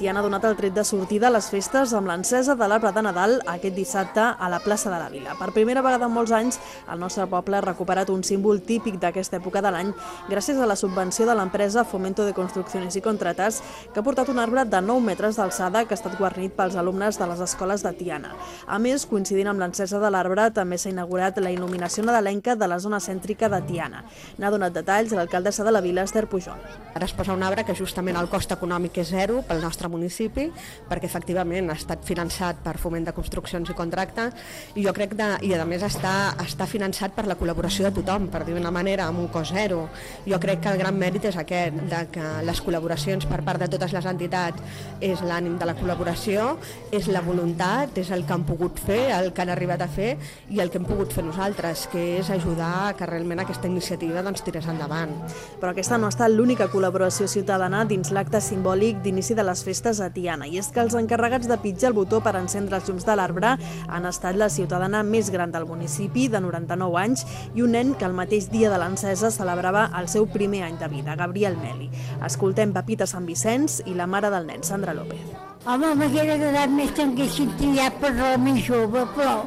Tiana ha donat el tret de sortida a les festes amb l'encesa de l'arbre de Nadal aquest dissabte a la plaça de la Vila. Per primera vegada en molts anys, el nostre poble ha recuperat un símbol típic d'aquesta època de l'any gràcies a la subvenció de l'empresa Fomento de Construcciones i Contratas, que ha portat un arbre de 9 metres d'alçada que ha estat guarnit pels alumnes de les escoles de Tiana. A més, coincidint amb l'encesa de l'arbre, també s'ha inaugurat la il·luminació nadalenca de la zona cèntrica de Tiana. N'ha donat detalls l'alcaldessa de la Vila, Esther Pujol. Ara es posa un arbre que justament el cost econòmic és zero pel nostre municipi, perquè efectivament ha estat finançat per foment de construccions i contracte, i jo crec que, i a més està, està finançat per la col·laboració de tothom, per dir una manera, amb un cost zero. Jo crec que el gran mèrit és aquest, de que les col·laboracions per part de totes les entitats és l'ànim de la col·laboració, és la voluntat, és el que han pogut fer, el que han arribat a fer i el que hem pogut fer nosaltres, que és ajudar que realment aquesta iniciativa doncs, tirés endavant. Però aquesta no ha estat l'única col·laboració ciutadana dins l'acte simbòlic d'inici de les festes a Tiana, i és que els encarregats de pitjar el botó per encendre els llums de l'arbre han estat la ciutadana més gran del municipi, de 99 anys, i un nen que el mateix dia de l'encesa celebrava el seu primer any de vida, Gabriel Meli. Escoltem Pepita Sant Vicenç i la mare del nen, Sandra López. Home, m'hagués agradat més que haguessin triat per la més jove, però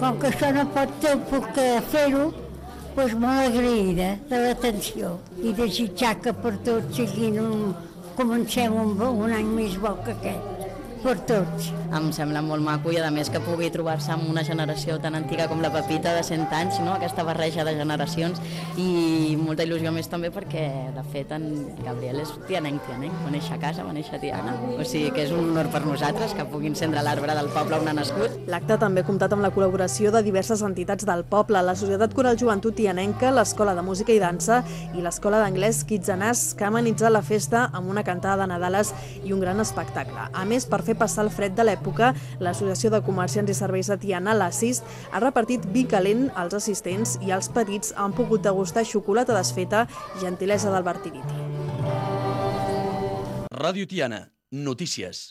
com que això no pot ser, puc fer-ho, doncs molt agraïda de l'atenció i desitjar que per tots siguin un, comencem un, un any més bo que aquest per tots. Em sembla molt maco i a més que pugui trobar-se amb una generació tan antiga com la Pepita de 100 anys, no? aquesta barreja de generacions i molta il·lusió més també perquè de fet en Gabriel és tianenc, tianenc, va néixer a casa, va néixer a Tiana, o sigui que és un honor per nosaltres que pugui encendre l'arbre del poble on ha nascut. L'acte també ha comptat amb la col·laboració de diverses entitats del poble, la Societat Coral Joventut Tianenca, l'Escola de Música i Dansa i l'Escola d'Anglès Kitsanàs, que ha amenitzat la festa amb una cantada de Nadales i un gran espectacle. A més, per fer passar el fred de l'època, l'Associació de Comerciants i Serveis de Tiana, l'ASSIST, ha repartit vi calent als assistents i els petits han pogut degustar xocolata desfeta, gentilesa del Bartiriti. Ràdio Tiana, notícies.